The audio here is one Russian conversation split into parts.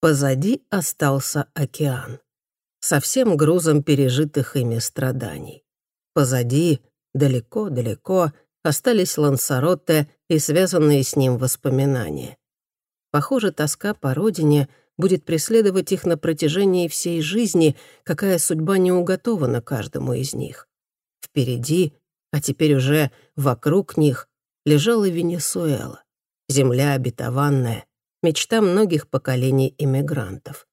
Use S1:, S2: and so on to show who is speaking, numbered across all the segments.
S1: Позади остался океан. Со всем грузом пережитых ими страданий. Позади, далеко-далеко, остались Лансаротте и связанные с ним воспоминания. Похоже, тоска по родине будет преследовать их на протяжении всей жизни, какая судьба не уготована каждому из них. Впереди, а теперь уже вокруг них, лежала Венесуэла, земля обетованная, мечта многих поколений иммигрантов.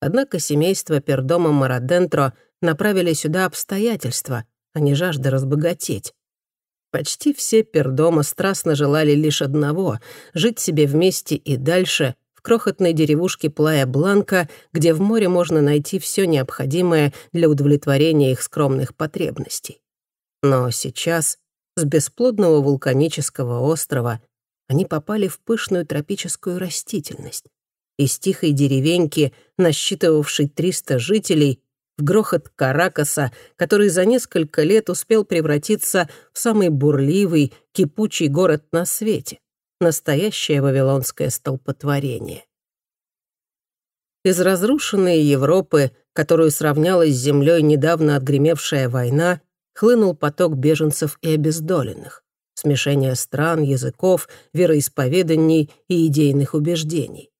S1: Однако семейство Пердома Марадентро направили сюда обстоятельства, а не жажда разбогатеть. Почти все Пердома страстно желали лишь одного — жить себе вместе и дальше в крохотной деревушке Плая-Бланка, где в море можно найти все необходимое для удовлетворения их скромных потребностей. Но сейчас с бесплодного вулканического острова они попали в пышную тропическую растительность. Из тихой деревеньки, насчитывавшей 300 жителей, в грохот Каракаса, который за несколько лет успел превратиться в самый бурливый, кипучий город на свете. Настоящее вавилонское столпотворение. Из разрушенной Европы, которую сравняла с землей недавно отгремевшая война, хлынул поток беженцев и обездоленных. Смешение стран, языков, вероисповеданий и идейных убеждений.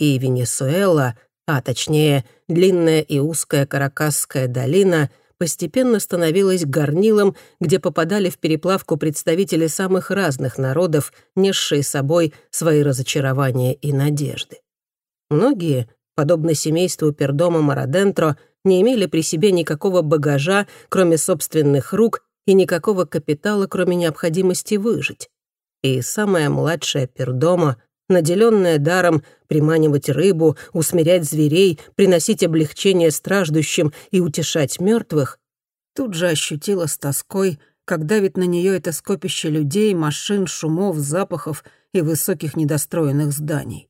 S1: И Венесуэла, а точнее длинная и узкая Каракасская долина, постепенно становилась горнилом, где попадали в переплавку представители самых разных народов, несшие собой свои разочарования и надежды. Многие, подобно семейству Пердома Марадентро, не имели при себе никакого багажа, кроме собственных рук, и никакого капитала, кроме необходимости выжить. И самая младшая Пердома наделенная даром приманивать рыбу, усмирять зверей, приносить облегчение страждущим и утешать мертвых, тут же ощутила с тоской, как давит на нее это скопище людей, машин, шумов, запахов и высоких недостроенных зданий.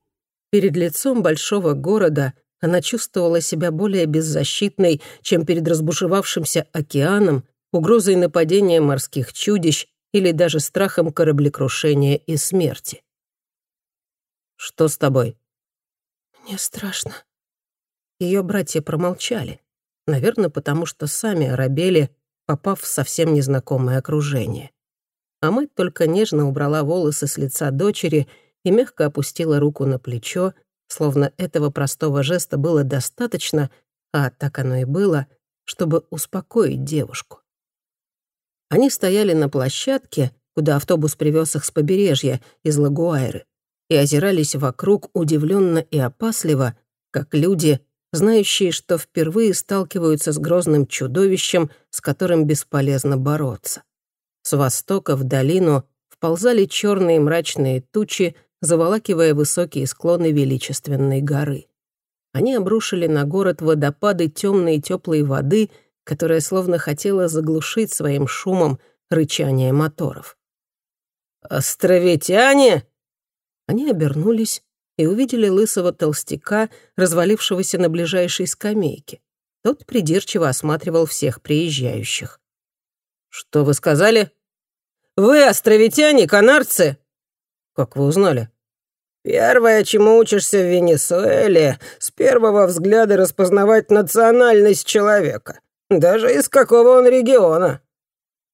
S1: Перед лицом большого города она чувствовала себя более беззащитной, чем перед разбушевавшимся океаном, угрозой нападения морских чудищ или даже страхом кораблекрушения и смерти. «Что с тобой?»
S2: «Мне страшно».
S1: Ее братья промолчали. Наверное, потому что сами оробели, попав в совсем незнакомое окружение. А мать только нежно убрала волосы с лица дочери и мягко опустила руку на плечо, словно этого простого жеста было достаточно, а так оно и было, чтобы успокоить девушку. Они стояли на площадке, куда автобус привез их с побережья, из Лагуайры и озирались вокруг удивленно и опасливо, как люди, знающие, что впервые сталкиваются с грозным чудовищем, с которым бесполезно бороться. С востока в долину вползали черные мрачные тучи, заволакивая высокие склоны величественной горы. Они обрушили на город водопады темной и теплой воды, которая словно хотела заглушить своим шумом рычание моторов. «Островитяне!» Они обернулись и увидели лысого толстяка, развалившегося на ближайшей скамейке. Тот придирчиво осматривал всех приезжающих. «Что вы сказали?» «Вы островитяне, канарцы?» «Как вы узнали?» «Первое, чему учишься в Венесуэле, с первого взгляда распознавать национальность человека, даже из какого он региона».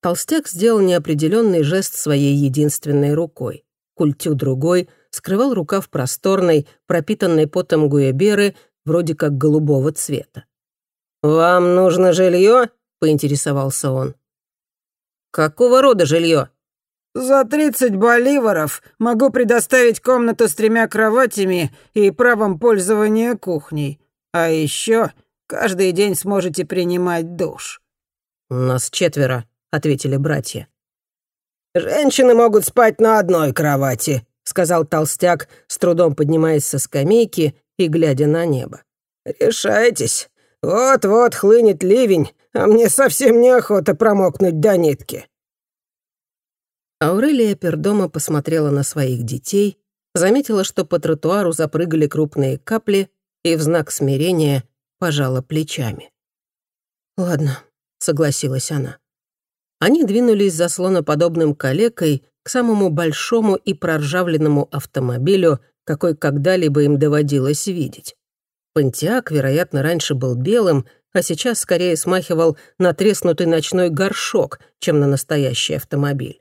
S1: Толстяк сделал неопределенный жест своей единственной рукой. Культю другой — скрывал рукав просторной, пропитанной потом гуяберы, вроде как голубого цвета. «Вам нужно жилье? поинтересовался он. «Какого рода жилье? «За тридцать боливаров могу предоставить комнату с тремя кроватями и правом пользования кухней. А еще каждый день сможете принимать душ». «Нас четверо», — ответили братья. «Женщины могут спать на одной кровати», сказал толстяк, с трудом поднимаясь со скамейки и глядя на небо. «Решайтесь. Вот-вот хлынет ливень, а мне совсем неохота промокнуть до нитки». Аурелия Пердома посмотрела на своих детей, заметила, что по тротуару запрыгали крупные капли и в знак смирения пожала плечами. «Ладно», — согласилась она. Они двинулись за слоноподобным калекой, к самому большому и проржавленному автомобилю, какой когда-либо им доводилось видеть. Пантиак, вероятно, раньше был белым, а сейчас скорее смахивал на треснутый ночной горшок, чем на настоящий автомобиль.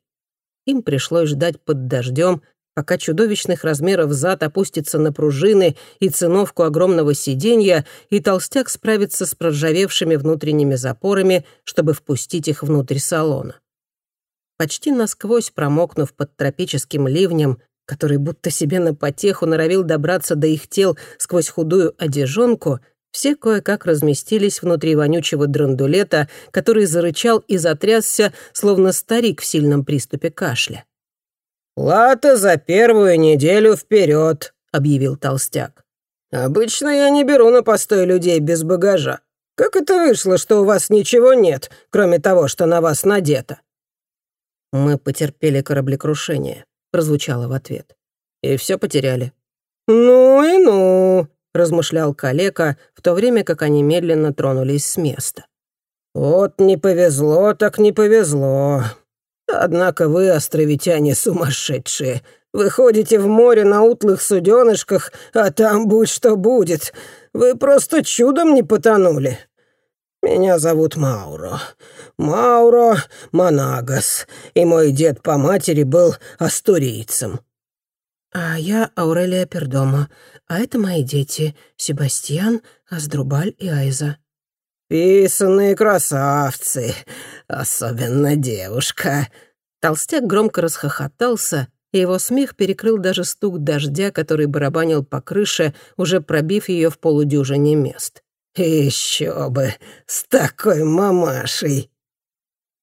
S1: Им пришлось ждать под дождем, пока чудовищных размеров зад опустится на пружины и циновку огромного сиденья, и толстяк справится с проржавевшими внутренними запорами, чтобы впустить их внутрь салона. Почти насквозь промокнув под тропическим ливнем, который будто себе на потеху норовил добраться до их тел сквозь худую одежонку, все кое-как разместились внутри вонючего драндулета, который зарычал и затрясся, словно старик в сильном приступе кашля.
S3: «Плата за первую неделю вперед», — объявил толстяк. «Обычно я не беру на постой людей без багажа. Как это вышло, что у вас ничего нет, кроме того, что на вас надето?»
S1: «Мы потерпели кораблекрушение», — прозвучало в ответ. «И все потеряли».
S3: «Ну и ну», —
S1: размышлял калека, в то время как они медленно тронулись с места.
S3: «Вот не повезло, так не повезло. Однако вы, островитяне, сумасшедшие. Выходите в море на утлых суденышках, а там будь что будет. Вы просто чудом не потонули. Меня зовут Мауро. Мауро Манагас, и мой дед по матери был астурийцем».
S2: «А я Аурелия Пердома, а это мои дети Себастьян, Аздрубаль и Айза».
S3: «Писанные красавцы, особенно девушка».
S1: Толстяк громко расхохотался, и его смех перекрыл даже стук дождя, который барабанил по крыше, уже пробив ее в полудюжине мест.
S3: «Еще бы, с такой мамашей!»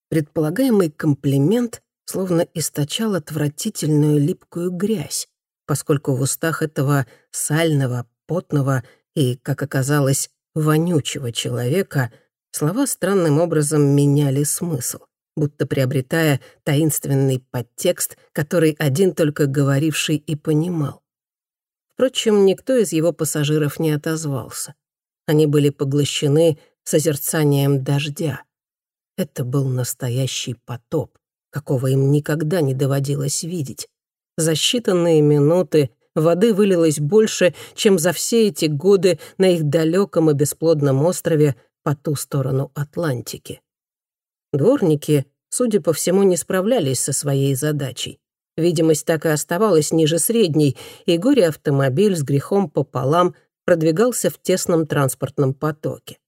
S1: Предполагаемый комплимент словно источал отвратительную липкую грязь, поскольку в устах этого сального, потного и, как оказалось, вонючего человека слова странным образом меняли смысл, будто приобретая таинственный подтекст, который один только говоривший и понимал. Впрочем, никто из его пассажиров не отозвался. Они были поглощены созерцанием дождя. Это был настоящий потоп, какого им никогда не доводилось видеть. За считанные минуты воды вылилось больше, чем за все эти годы на их далеком и бесплодном острове по ту сторону Атлантики. Дворники, судя по всему, не справлялись со своей задачей. Видимость так и оставалась ниже средней, и горе-автомобиль с грехом пополам продвигался в тесном транспортном потоке.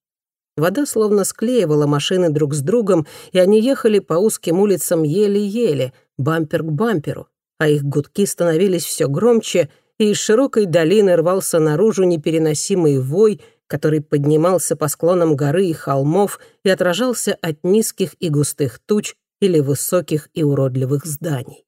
S1: Вода словно склеивала машины друг с другом, и они ехали по узким улицам еле-еле, бампер к бамперу, а их гудки становились все громче, и из широкой долины рвался наружу непереносимый вой, который поднимался по склонам горы и холмов и отражался от низких и густых туч или высоких и уродливых зданий.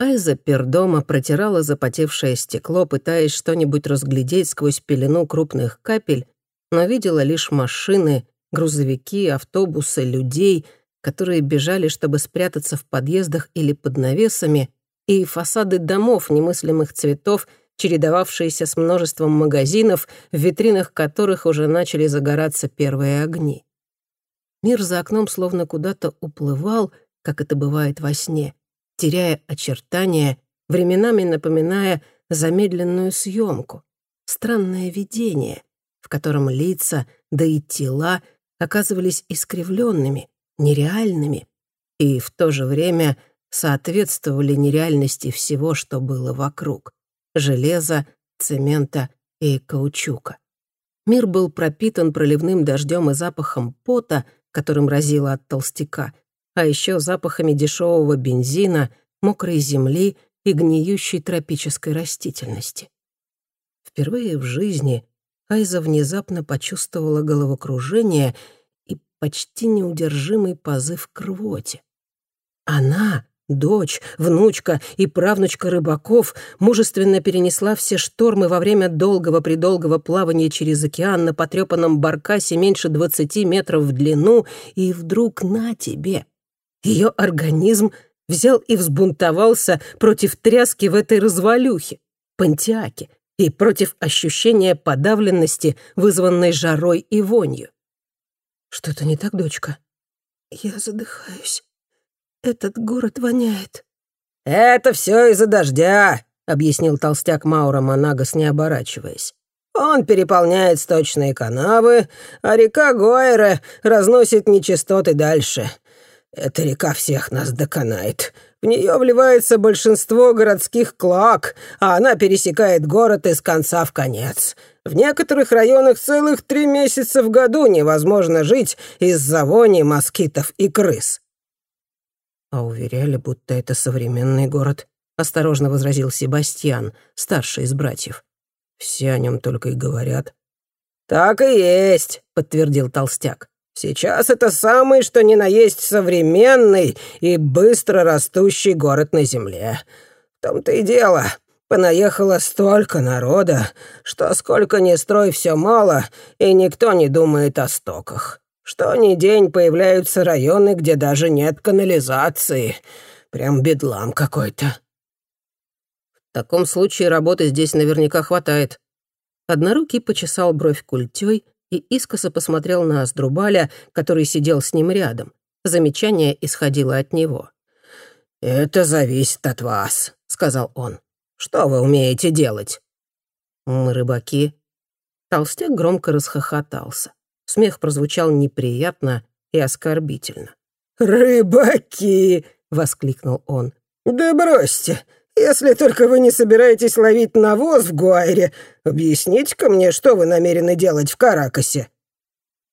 S1: Айза Пердома протирала запотевшее стекло, пытаясь что-нибудь разглядеть сквозь пелену крупных капель, но видела лишь машины, грузовики, автобусы, людей, которые бежали, чтобы спрятаться в подъездах или под навесами, и фасады домов немыслимых цветов, чередовавшиеся с множеством магазинов, в витринах которых уже начали загораться первые огни. Мир за окном словно куда-то уплывал, как это бывает во сне, теряя очертания, временами напоминая замедленную съемку, странное видение, в котором лица, да и тела оказывались искривленными, нереальными и в то же время соответствовали нереальности всего, что было вокруг — железа, цемента и каучука. Мир был пропитан проливным дождем и запахом пота, которым разило от толстяка, а еще запахами дешевого бензина, мокрой земли и гниющей тропической растительности. Впервые в жизни Айза внезапно почувствовала головокружение и почти неудержимый позыв к рвоте. Она, дочь, внучка и правнучка рыбаков, мужественно перенесла все штормы во время долгого-предолгого плавания через океан на потрепанном баркасе меньше двадцати метров в длину, и вдруг на тебе. Ее организм взял и взбунтовался против тряски в этой развалюхе, пантиаке, и против ощущения подавленности, вызванной жарой и вонью.
S2: «Что-то не так, дочка?» «Я задыхаюсь. Этот город воняет».
S3: «Это все из-за дождя», — объяснил толстяк Маура Монагас, не оборачиваясь. Он переполняет сточные канавы, а река Гуайра разносит нечистоты дальше. Эта река всех нас доконает. В нее вливается большинство городских клак, а она пересекает город из конца в конец. В некоторых районах целых три месяца в году невозможно жить из-за вони москитов и крыс.
S1: А уверяли, будто это современный город, осторожно возразил Себастьян, старший из братьев. Все о нем только и говорят.
S3: «Так и есть», — подтвердил Толстяк. «Сейчас это самый, что ни на есть современный и быстро растущий город на земле. В том-то и дело, понаехало столько народа, что сколько ни строй, все мало, и никто не думает о стоках. Что ни день появляются районы, где даже нет канализации. Прям бедлам какой-то».
S1: В таком случае работы здесь наверняка хватает. Однорукий почесал бровь культёй и искоса посмотрел на Аздрубаля, который сидел с ним рядом. Замечание исходило от него.
S3: «Это зависит от вас», — сказал он. «Что вы умеете делать?»
S1: «Мы рыбаки». Толстяк громко расхохотался. Смех прозвучал неприятно и оскорбительно.
S3: «Рыбаки!» — воскликнул он. «Да бросьте! Если только вы не собираетесь ловить навоз в Гуайре, объясните-ка мне, что вы намерены делать в Каракасе».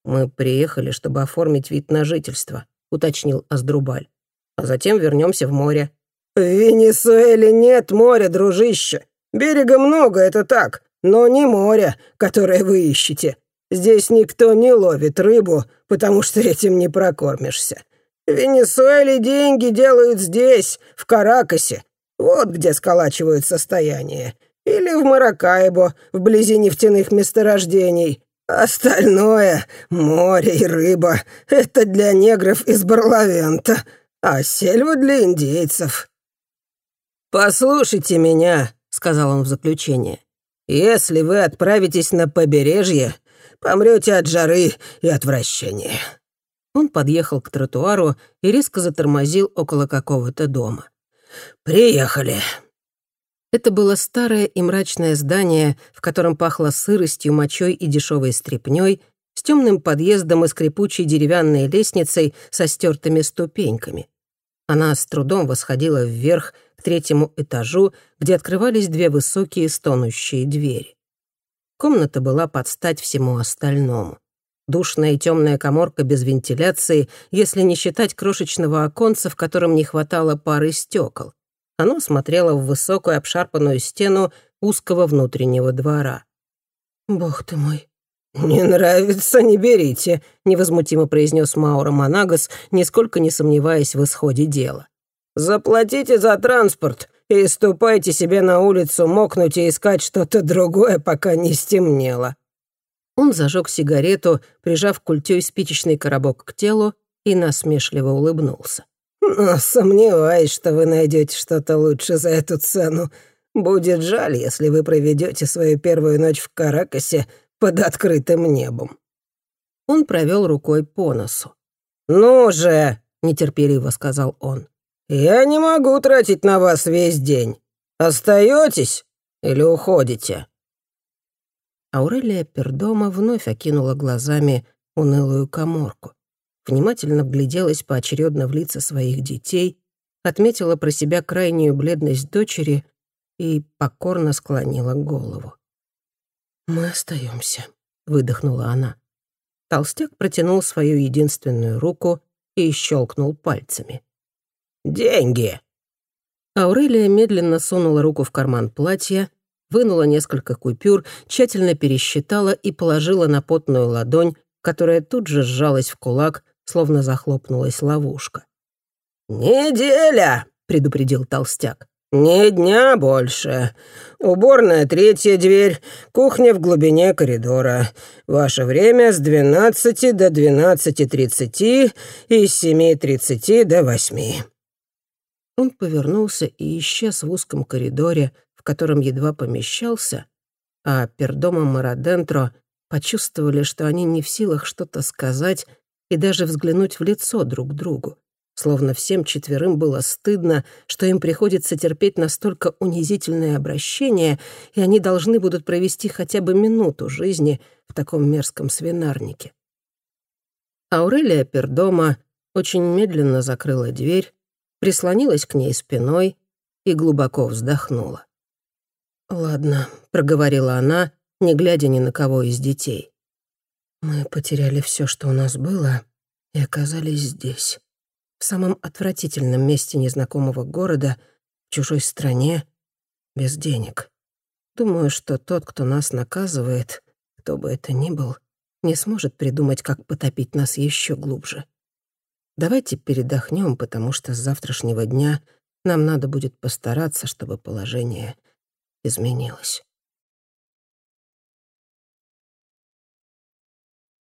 S1: «Мы приехали, чтобы оформить вид на жительство», — уточнил Аздрубаль. «А затем вернемся в море».
S3: «В Венесуэле нет моря, дружище. Берега много, это так, но не моря, которое вы ищете. Здесь никто не ловит рыбу, потому что этим не прокормишься. В Венесуэле деньги делают здесь, в Каракасе, вот где сколачивают состояние. Или в Маракайбо, вблизи нефтяных месторождений. Остальное — море и рыба — это для негров из Барлавента, а сельва для индейцев. «Послушайте меня», — сказал он в заключение. «Если вы отправитесь на побережье, помрете от жары и отвращения».
S1: Он подъехал к тротуару и резко затормозил около какого-то дома.
S3: «Приехали».
S1: Это было старое и мрачное здание, в котором пахло сыростью, мочой и дешевой стряпнёй, с темным подъездом и скрипучей деревянной лестницей со стертыми ступеньками. Она с трудом восходила вверх к третьему этажу, где открывались две высокие стонущие двери. Комната была под стать всему остальному. Душная и темная коморка без вентиляции, если не считать крошечного оконца, в котором не хватало пары стекол. Оно смотрело в высокую обшарпанную стену узкого внутреннего двора.
S2: «Бог ты мой!»
S3: «Не нравится, не берите», — невозмутимо произнес Мауро Монагас, нисколько не сомневаясь в исходе дела. «Заплатите за транспорт и ступайте себе на улицу мокнуть и искать что-то другое, пока не стемнело».
S1: Он зажег сигарету, прижав культёй спичечный коробок к телу и насмешливо улыбнулся.
S3: «Но сомневаюсь, что вы найдете что-то лучше за эту цену. Будет жаль, если вы проведете свою первую ночь в Каракасе под открытым небом».
S1: Он провел рукой по носу.
S3: «Ну же!» — нетерпеливо сказал он. «Я не могу тратить на вас весь день. Остаетесь или уходите?»
S1: Аурелия Пердома вновь окинула глазами унылую коморку, внимательно вгляделась поочередно в лица своих детей, отметила про себя крайнюю бледность дочери и покорно склонила голову.
S2: «Мы остаемся,
S1: выдохнула она. Толстяк протянул свою единственную руку и щелкнул пальцами.
S3: «Деньги!»
S1: Аурелия медленно сунула руку в карман платья, вынула несколько купюр, тщательно пересчитала и положила на потную ладонь, которая тут же сжалась в кулак, словно захлопнулась ловушка.
S3: «Неделя!» — предупредил толстяк. «Ни дня больше. Уборная третья дверь, кухня в глубине коридора. Ваше время с двенадцати до двенадцати тридцати и с семи тридцати до восьми».
S1: Он повернулся и исчез в узком коридоре, котором едва помещался, а Пердома Марадентро почувствовали, что они не в силах что-то сказать и даже взглянуть в лицо друг другу. словно всем четверым было стыдно, что им приходится терпеть настолько унизительное обращение, и они должны будут провести хотя бы минуту жизни в таком мерзком свинарнике. Аурелия Пердома очень медленно закрыла дверь, прислонилась к ней спиной и глубоко вздохнула. «Ладно», — проговорила она, не глядя ни на кого из детей. «Мы потеряли все, что у нас было, и оказались здесь, в самом отвратительном месте незнакомого города, в чужой стране, без денег. Думаю, что тот, кто нас наказывает, кто бы это ни был, не сможет придумать, как потопить нас еще глубже. Давайте передохнем, потому что с завтрашнего дня нам надо будет постараться, чтобы положение изменилось.